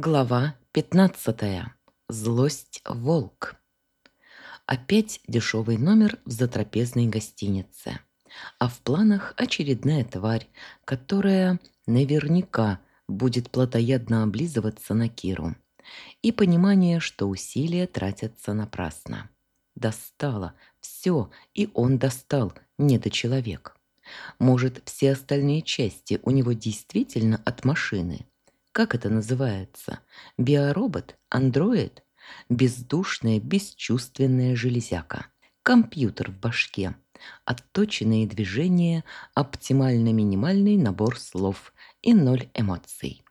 Глава 15. Злость волк. Опять дешевый номер в затрапезной гостинице. А в планах очередная тварь, которая наверняка будет плотоядно облизываться на Киру. И понимание, что усилия тратятся напрасно. Достало. Все, и он достал, недочеловек. Может, все остальные части у него действительно от машины – как это называется? Биоробот? Андроид? Бездушная, бесчувственная железяка. Компьютер в башке. Отточенные движения, оптимально-минимальный набор слов и ноль эмоций.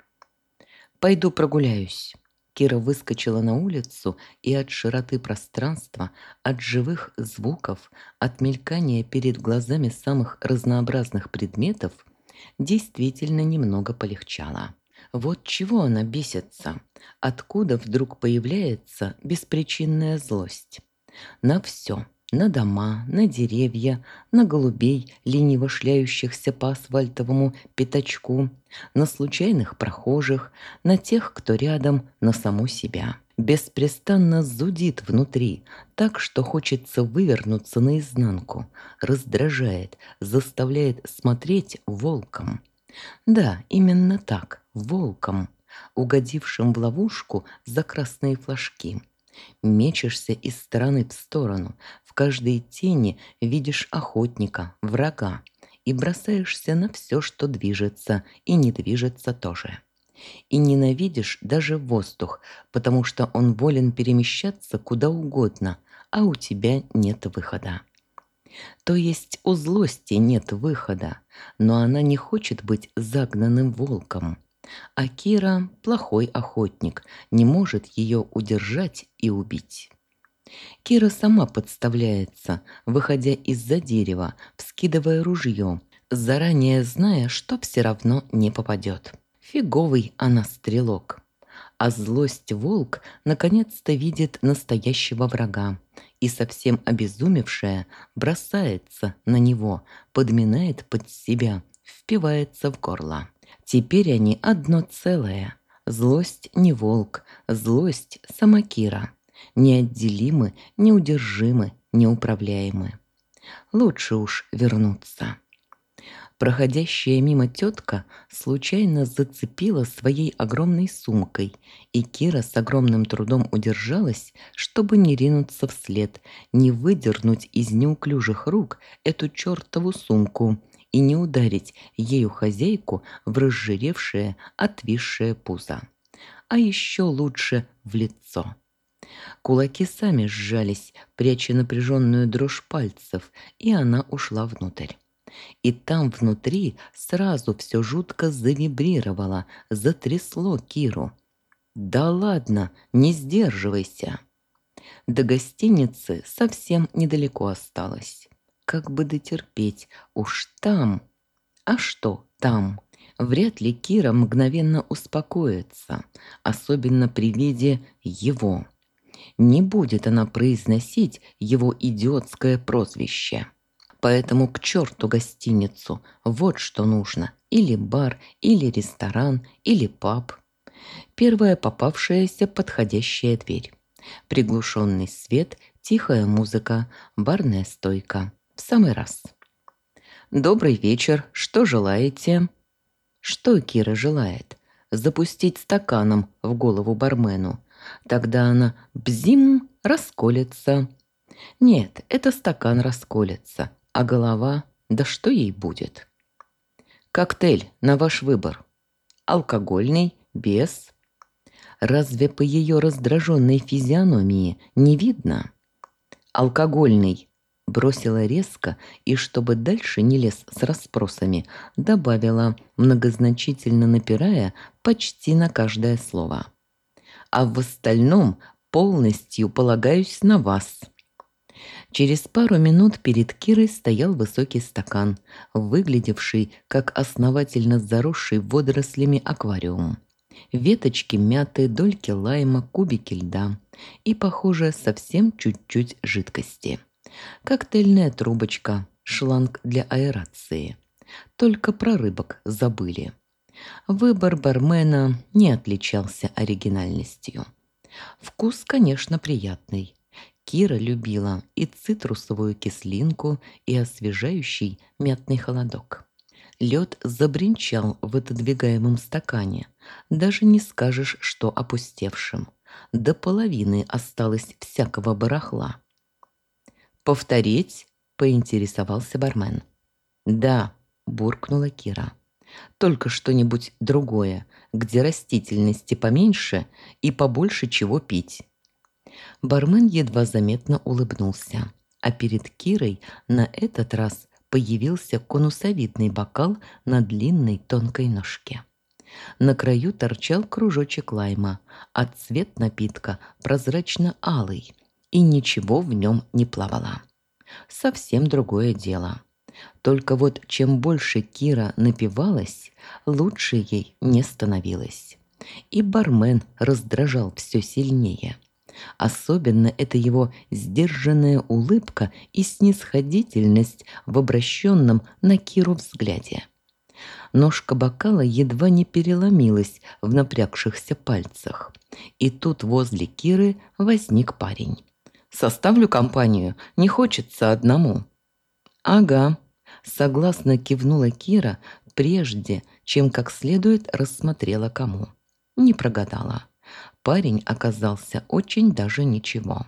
«Пойду прогуляюсь». Кира выскочила на улицу и от широты пространства, от живых звуков, от мелькания перед глазами самых разнообразных предметов действительно немного полегчало. Вот чего она бесится? Откуда вдруг появляется беспричинная злость? На все. На дома, на деревья, на голубей, лениво шляющихся по асфальтовому пятачку, на случайных прохожих, на тех, кто рядом, на саму себя. Беспрестанно зудит внутри, так что хочется вывернуться наизнанку, раздражает, заставляет смотреть волком. Да, именно так, волком, угодившим в ловушку за красные флажки. Мечешься из стороны в сторону, в каждой тени видишь охотника, врага, и бросаешься на все, что движется и не движется тоже. И ненавидишь даже воздух, потому что он волен перемещаться куда угодно, а у тебя нет выхода. То есть у злости нет выхода, но она не хочет быть загнанным волком. А Кира – плохой охотник, не может ее удержать и убить. Кира сама подставляется, выходя из-за дерева, вскидывая ружье, заранее зная, что все равно не попадет. Фиговый она стрелок. А злость волк наконец-то видит настоящего врага и совсем обезумевшая бросается на него, подминает под себя, впивается в горло. Теперь они одно целое. Злость не волк, злость сама Кира. Неотделимы, неудержимы, неуправляемы. Лучше уж вернуться. Проходящая мимо тетка случайно зацепила своей огромной сумкой, и Кира с огромным трудом удержалась, чтобы не ринуться вслед, не выдернуть из неуклюжих рук эту чертову сумку и не ударить ею хозяйку в разжиревшее, отвисшее пузо. А еще лучше в лицо. Кулаки сами сжались, пряча напряженную дрожь пальцев, и она ушла внутрь. И там внутри сразу все жутко завибрировало, затрясло Киру. «Да ладно, не сдерживайся!» До гостиницы совсем недалеко осталось. Как бы дотерпеть, уж там. А что там? Вряд ли Кира мгновенно успокоится, особенно при виде его. Не будет она произносить его идиотское прозвище. Поэтому к черту гостиницу. Вот что нужно. Или бар, или ресторан, или паб. Первая попавшаяся подходящая дверь. Приглушенный свет, тихая музыка, барная стойка. В самый раз. «Добрый вечер. Что желаете?» Что Кира желает? Запустить стаканом в голову бармену. Тогда она бзим расколется. Нет, это стакан расколется, а голова, да что ей будет? Коктейль на ваш выбор. Алкогольный, без. Разве по ее раздраженной физиономии не видно? Алкогольный. Бросила резко и, чтобы дальше не лез с расспросами, добавила, многозначительно напирая почти на каждое слово. А в остальном полностью полагаюсь на вас. Через пару минут перед Кирой стоял высокий стакан, выглядевший как основательно заросший водорослями аквариум. Веточки мяты, дольки лайма, кубики льда и, похоже, совсем чуть-чуть жидкости. Коктейльная трубочка, шланг для аэрации. Только про рыбок забыли. Выбор бармена не отличался оригинальностью. Вкус, конечно, приятный. Кира любила и цитрусовую кислинку, и освежающий мятный холодок. Лед забринчал в отодвигаемом стакане. Даже не скажешь, что опустевшим. До половины осталось всякого барахла. «Повторить?» – поинтересовался бармен. «Да», – буркнула Кира. «Только что-нибудь другое, где растительности поменьше и побольше чего пить». Бармен едва заметно улыбнулся, а перед Кирой на этот раз появился конусовидный бокал на длинной тонкой ножке. На краю торчал кружочек лайма, а цвет напитка прозрачно-алый, и ничего в нем не плавало. Совсем другое дело. Только вот чем больше Кира напивалась, лучше ей не становилось. И бармен раздражал все сильнее. Особенно это его сдержанная улыбка и снисходительность в обращенном на Киру взгляде. Ножка бокала едва не переломилась в напрягшихся пальцах. И тут возле Киры возник парень. «Составлю компанию, не хочется одному». «Ага», – согласно кивнула Кира, прежде чем как следует рассмотрела кому. Не прогадала. Парень оказался очень даже ничего.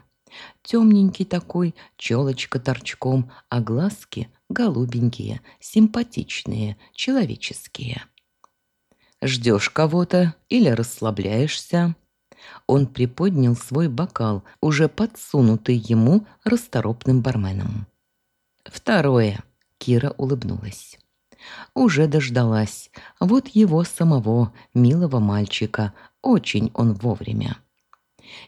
Темненький такой, челочка торчком, а глазки голубенькие, симпатичные, человеческие. «Ждешь кого-то или расслабляешься?» Он приподнял свой бокал, уже подсунутый ему расторопным барменом. «Второе», — Кира улыбнулась. Уже дождалась. Вот его самого, милого мальчика. Очень он вовремя.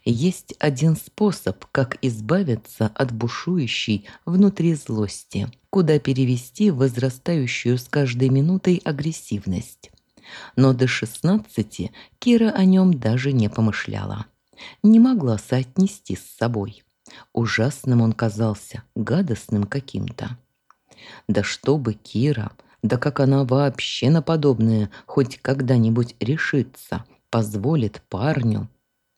Есть один способ, как избавиться от бушующей внутри злости, куда перевести возрастающую с каждой минутой агрессивность. Но до шестнадцати Кира о нем даже не помышляла. Не могла соотнести с собой. Ужасным он казался, гадостным каким-то. Да чтобы Кира, да как она вообще на подобное хоть когда-нибудь решится, позволит парню,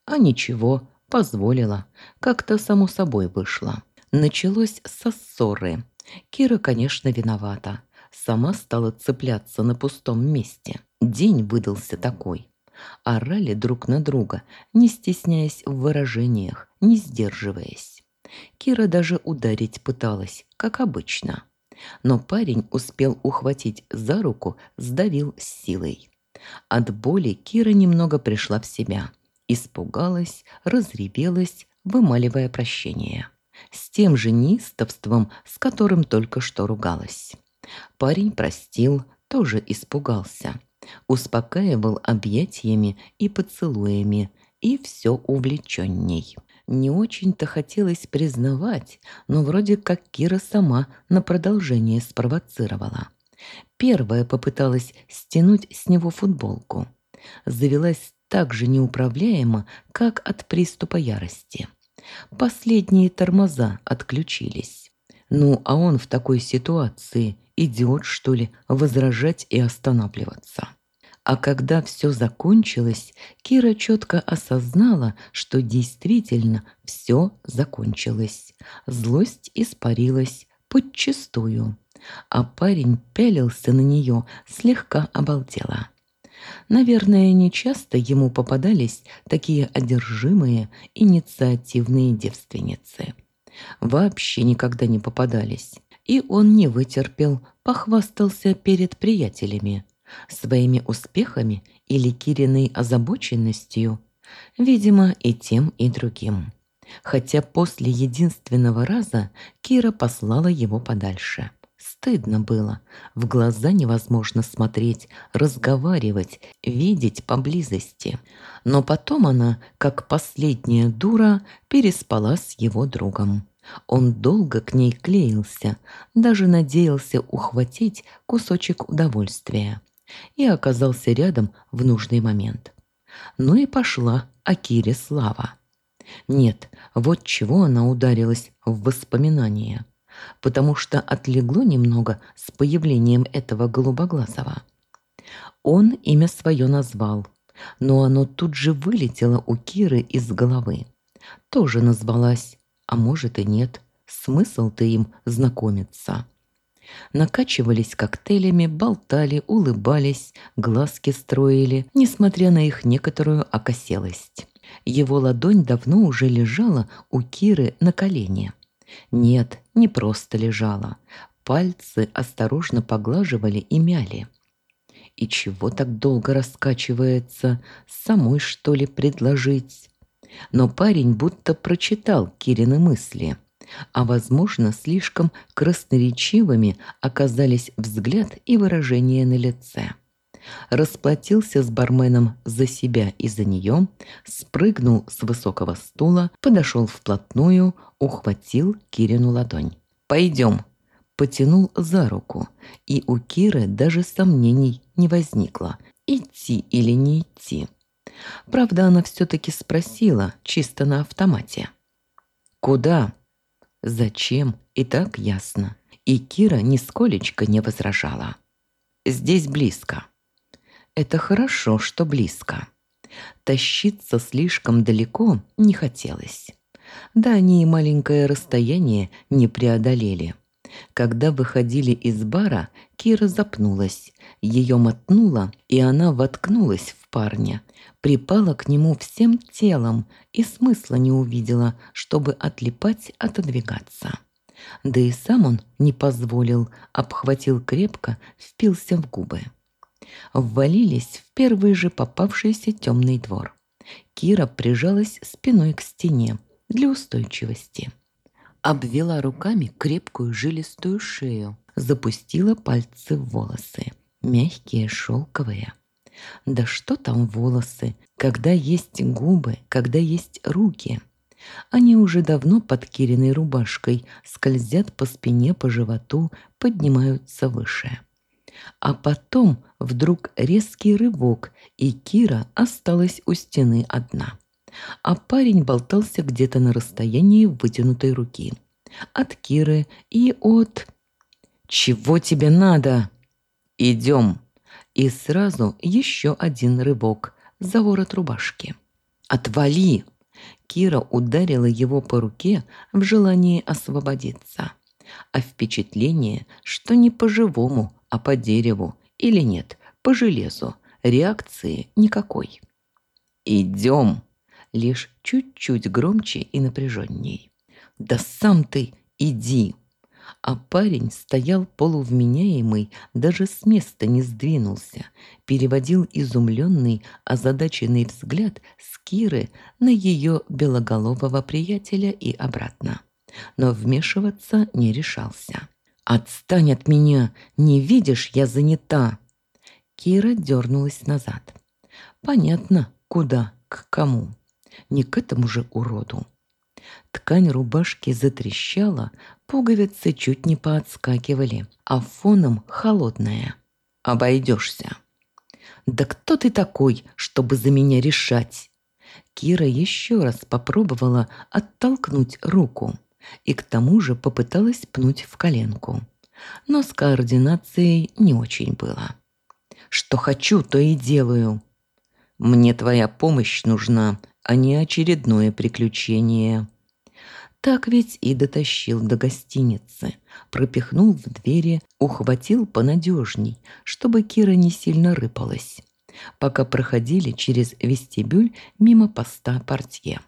а ничего, позволила. Как-то само собой вышло. Началось со ссоры. Кира, конечно, виновата. Сама стала цепляться на пустом месте. День выдался такой. Орали друг на друга, не стесняясь в выражениях, не сдерживаясь. Кира даже ударить пыталась, как обычно. Но парень успел ухватить за руку, сдавил силой. От боли Кира немного пришла в себя – Испугалась, разревелась, вымаливая прощение. С тем же неистовством, с которым только что ругалась. Парень простил, тоже испугался. Успокаивал объятиями и поцелуями, и все увлеченней. Не очень-то хотелось признавать, но вроде как Кира сама на продолжение спровоцировала. Первая попыталась стянуть с него футболку. Завелась так же неуправляемо, как от приступа ярости. Последние тормоза отключились. Ну, а он в такой ситуации идиот, что ли, возражать и останавливаться. А когда все закончилось, Кира четко осознала, что действительно все закончилось. Злость испарилась подчистую, а парень пялился на нее слегка обалдело. Наверное, нечасто ему попадались такие одержимые, инициативные девственницы. Вообще никогда не попадались. И он не вытерпел, похвастался перед приятелями. Своими успехами или Кириной озабоченностью. Видимо, и тем, и другим. Хотя после единственного раза Кира послала его подальше. Стыдно было. В глаза невозможно смотреть, разговаривать, видеть поблизости. Но потом она, как последняя дура, переспала с его другом. Он долго к ней клеился, даже надеялся ухватить кусочек удовольствия. И оказался рядом в нужный момент. Ну и пошла Акире слава. Нет, вот чего она ударилась в воспоминания – потому что отлегло немного с появлением этого голубоглазого. Он имя свое назвал, но оно тут же вылетело у Киры из головы. Тоже назвалась, а может и нет. Смысл-то им знакомиться. Накачивались коктейлями, болтали, улыбались, глазки строили, несмотря на их некоторую окоселость. Его ладонь давно уже лежала у Киры на колене. Нет, не просто лежала. Пальцы осторожно поглаживали и мяли. И чего так долго раскачивается? Самой, что ли, предложить? Но парень будто прочитал Кирины мысли – а, возможно, слишком красноречивыми оказались взгляд и выражение на лице. Расплатился с барменом за себя и за нее, спрыгнул с высокого стула, подошел вплотную, ухватил Кирину ладонь. «Пойдем!» Потянул за руку, и у Киры даже сомнений не возникло, идти или не идти. Правда, она все-таки спросила, чисто на автомате. «Куда?» Зачем, и так ясно. И Кира нисколечко не возражала. Здесь близко. Это хорошо, что близко. Тащиться слишком далеко не хотелось. Да они и маленькое расстояние не преодолели. Когда выходили из бара, Кира запнулась. Ее мотнуло, и она воткнулась в парня, припала к нему всем телом и смысла не увидела, чтобы отлипать, отодвигаться. Да и сам он не позволил, обхватил крепко, впился в губы. Ввалились в первый же попавшийся темный двор. Кира прижалась спиной к стене для устойчивости. Обвела руками крепкую жилистую шею, запустила пальцы в волосы, мягкие, шелковые. Да что там волосы, когда есть губы, когда есть руки. Они уже давно под Кириной рубашкой скользят по спине, по животу, поднимаются выше. А потом вдруг резкий рывок, и Кира осталась у стены одна. А парень болтался где-то на расстоянии вытянутой руки. От Киры и от... «Чего тебе надо?» «Идем!» И сразу еще один рывок за ворот рубашки. «Отвали!» Кира ударила его по руке в желании освободиться. А впечатление, что не по-живому, а по дереву, или нет, по железу, реакции никакой. «Идем!» Лишь чуть-чуть громче и напряженней. «Да сам ты иди!» а парень стоял полувменяемый, даже с места не сдвинулся, переводил изумленный, озадаченный взгляд с Киры на ее белоголового приятеля и обратно. Но вмешиваться не решался. «Отстань от меня! Не видишь, я занята!» Кира дернулась назад. «Понятно, куда, к кому. Не к этому же уроду». Ткань рубашки затрещала, пуговицы чуть не поотскакивали, а фоном холодная. «Обойдешься». «Да кто ты такой, чтобы за меня решать?» Кира еще раз попробовала оттолкнуть руку и к тому же попыталась пнуть в коленку. Но с координацией не очень было. «Что хочу, то и делаю. Мне твоя помощь нужна, а не очередное приключение». Так ведь и дотащил до гостиницы, пропихнул в двери, ухватил понадежней, чтобы Кира не сильно рыпалась, пока проходили через вестибюль мимо поста портье.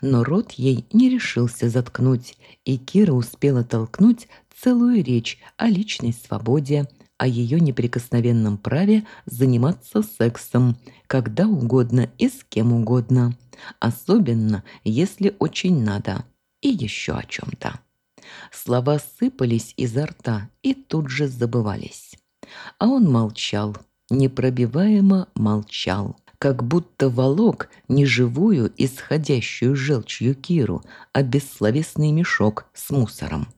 Но рот ей не решился заткнуть, и Кира успела толкнуть целую речь о личной свободе, о ее неприкосновенном праве заниматься сексом когда угодно и с кем угодно, особенно если очень надо – и еще о чем-то. Слова сыпались изо рта и тут же забывались. А он молчал, непробиваемо молчал, как будто волок не живую, исходящую желчью Киру, а бессловесный мешок с мусором.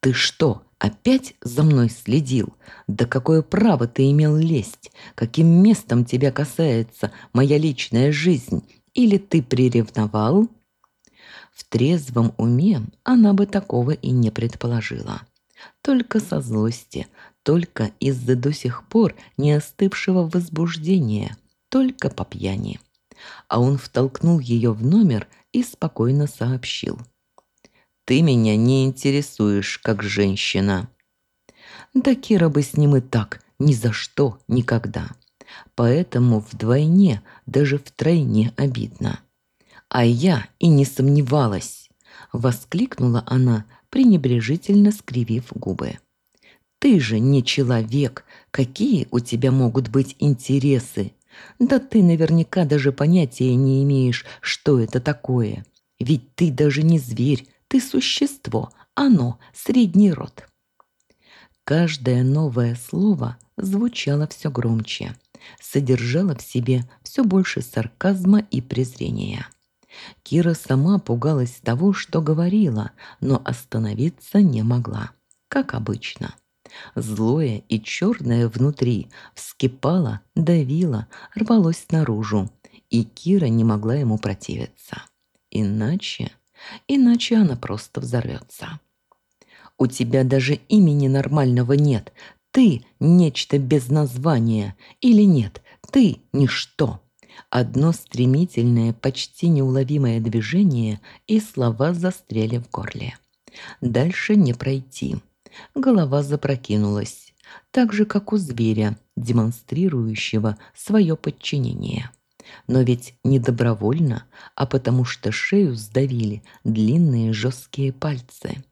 «Ты что, опять за мной следил? Да какое право ты имел лезть? Каким местом тебя касается моя личная жизнь? Или ты приревновал?» В трезвом уме она бы такого и не предположила. Только со злости, только из-за до сих пор не остывшего возбуждения, только по пьяни. А он втолкнул ее в номер и спокойно сообщил. «Ты меня не интересуешь, как женщина». Да Кира бы с ним и так, ни за что, никогда. Поэтому вдвойне, даже втройне обидно. А я и не сомневалась, воскликнула она, пренебрежительно скривив губы. Ты же не человек, какие у тебя могут быть интересы? Да ты наверняка даже понятия не имеешь, что это такое. Ведь ты даже не зверь, ты существо, оно средний род. Каждое новое слово звучало все громче, содержало в себе все больше сарказма и презрения. Кира сама пугалась того, что говорила, но остановиться не могла, как обычно. Злое и черное внутри вскипало, давило, рвалось наружу, и Кира не могла ему противиться. Иначе, иначе она просто взорвется. У тебя даже имени нормального нет. Ты – нечто без названия. Или нет, ты – ничто. Одно стремительное, почти неуловимое движение, и слова застряли в горле. Дальше не пройти. Голова запрокинулась, так же, как у зверя, демонстрирующего свое подчинение. Но ведь не добровольно, а потому что шею сдавили длинные жесткие пальцы.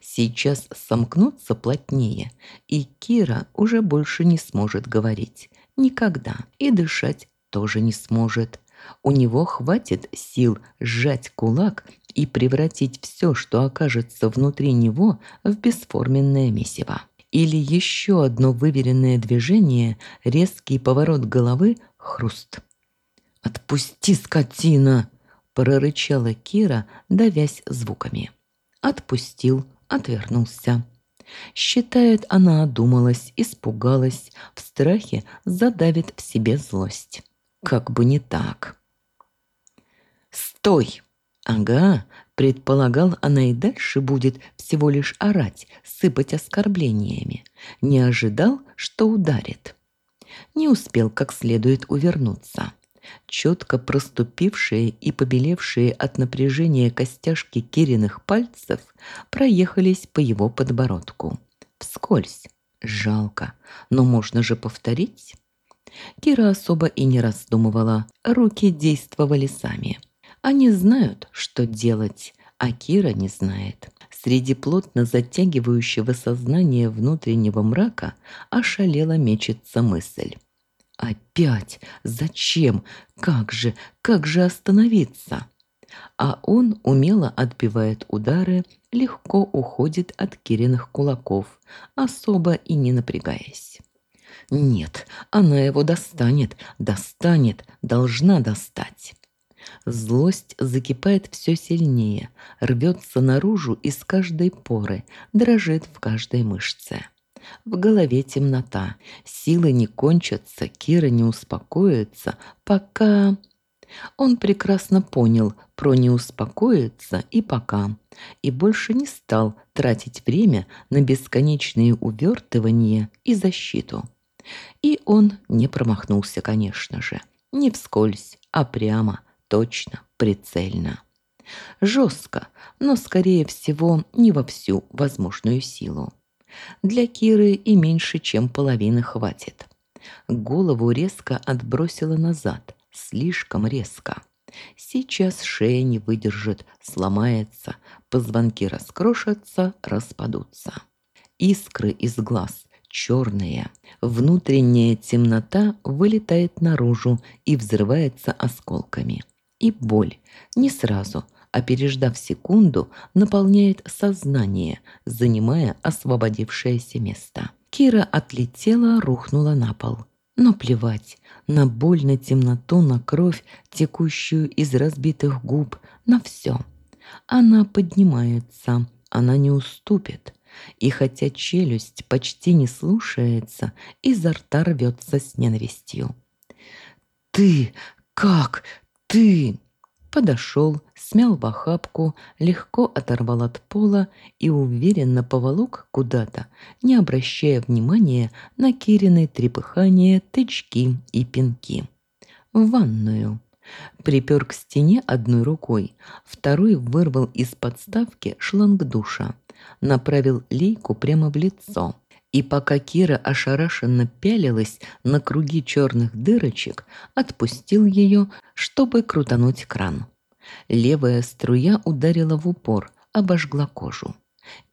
Сейчас сомкнутся плотнее, и Кира уже больше не сможет говорить. Никогда. И дышать тоже не сможет. У него хватит сил сжать кулак и превратить все, что окажется внутри него, в бесформенное месиво. Или еще одно выверенное движение, резкий поворот головы, хруст. «Отпусти, скотина!» – прорычала Кира, давясь звуками. Отпустил, отвернулся. Считает, она одумалась, испугалась, в страхе задавит в себе злость. Как бы не так. «Стой!» Ага, предполагал, она и дальше будет всего лишь орать, сыпать оскорблениями. Не ожидал, что ударит. Не успел как следует увернуться четко проступившие и побелевшие от напряжения костяшки Кириных пальцев проехались по его подбородку. Вскользь. Жалко. Но можно же повторить. Кира особо и не раздумывала. Руки действовали сами. Они знают, что делать, а Кира не знает. Среди плотно затягивающего сознания внутреннего мрака ошалела мечется мысль. Опять? Зачем? Как же? Как же остановиться? А он умело отбивает удары, легко уходит от Кириных кулаков, особо и не напрягаясь. Нет, она его достанет, достанет, должна достать. Злость закипает все сильнее, рвется наружу из каждой поры, дрожит в каждой мышце. В голове темнота. Силы не кончатся, Кира не успокоится, пока... Он прекрасно понял про не успокоиться и пока, и больше не стал тратить время на бесконечные увертывания и защиту. И он не промахнулся, конечно же. Не вскользь, а прямо, точно, прицельно. Жестко, но, скорее всего, не во всю возможную силу. Для Киры и меньше, чем половины хватит. Голову резко отбросила назад, слишком резко. Сейчас шея не выдержит, сломается, позвонки раскрошатся, распадутся. Искры из глаз черные. Внутренняя темнота вылетает наружу и взрывается осколками. И боль. Не сразу – а переждав секунду, наполняет сознание, занимая освободившееся место. Кира отлетела, рухнула на пол. Но плевать, на боль, на темноту, на кровь, текущую из разбитых губ, на все. Она поднимается, она не уступит. И хотя челюсть почти не слушается, изо рта рвется с ненавистью. «Ты! Как? Ты!» Подошел, смял в охапку, легко оторвал от пола и уверенно поволок куда-то, не обращая внимания на Кирины трепыхания, тычки и пинки. В ванную. Припер к стене одной рукой, второй вырвал из подставки шланг душа, направил лейку прямо в лицо. И пока Кира ошарашенно пялилась на круги черных дырочек, отпустил ее, чтобы крутануть кран. Левая струя ударила в упор, обожгла кожу.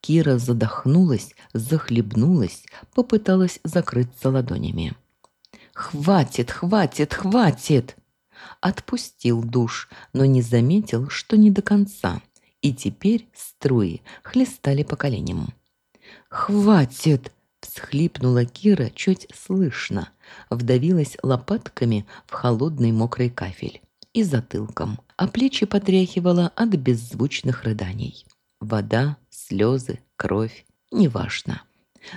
Кира задохнулась, захлебнулась, попыталась закрыться ладонями. «Хватит, хватит, хватит!» Отпустил душ, но не заметил, что не до конца. И теперь струи хлестали по коленям. «Хватит!» Всхлипнула Кира чуть слышно, вдавилась лопатками в холодный мокрый кафель и затылком, а плечи потряхивала от беззвучных рыданий. Вода, слезы, кровь, неважно.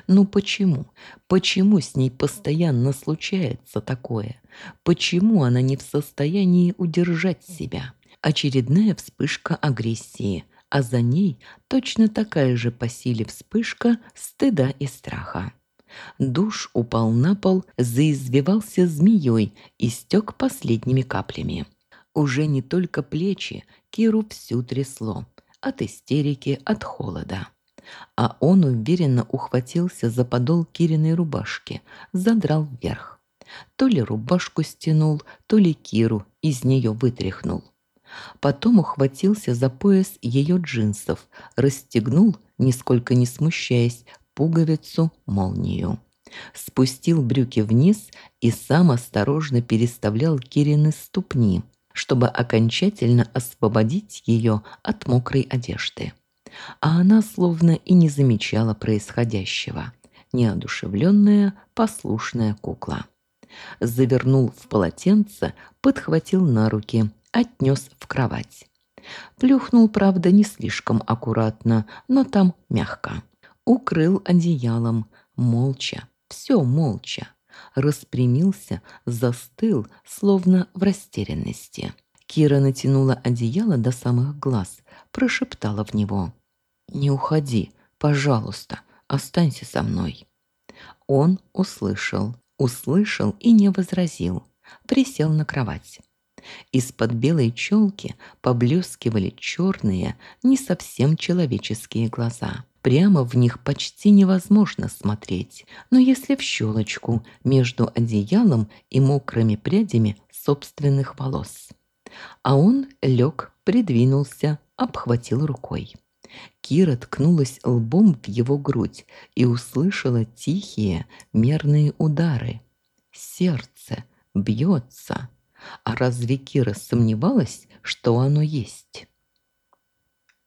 Ну почему? Почему с ней постоянно случается такое? Почему она не в состоянии удержать себя? Очередная вспышка агрессии, а за ней точно такая же по силе вспышка стыда и страха. Душ упал на пол, заизвивался змеей и стек последними каплями. Уже не только плечи, Киру всю трясло. От истерики, от холода. А он уверенно ухватился за подол Кириной рубашки, задрал вверх. То ли рубашку стянул, то ли Киру из нее вытряхнул. Потом ухватился за пояс ее джинсов, расстегнул, нисколько не смущаясь, пуговицу, молнию. Спустил брюки вниз и сам осторожно переставлял Кирины ступни, чтобы окончательно освободить ее от мокрой одежды. А она словно и не замечала происходящего. Неодушевленная, послушная кукла. Завернул в полотенце, подхватил на руки – отнес в кровать. Плюхнул, правда, не слишком аккуратно, но там мягко. Укрыл одеялом, молча, все молча. Распрямился, застыл, словно в растерянности. Кира натянула одеяло до самых глаз, прошептала в него. «Не уходи, пожалуйста, останься со мной». Он услышал, услышал и не возразил. Присел на кровать. Из-под белой челки поблескивали черные, не совсем человеческие глаза. Прямо в них почти невозможно смотреть, но если в щелочку между одеялом и мокрыми прядями собственных волос. А он лег, придвинулся, обхватил рукой. Кира ткнулась лбом в его грудь и услышала тихие, мерные удары. Сердце бьется. А разве Кира сомневалась, что оно есть?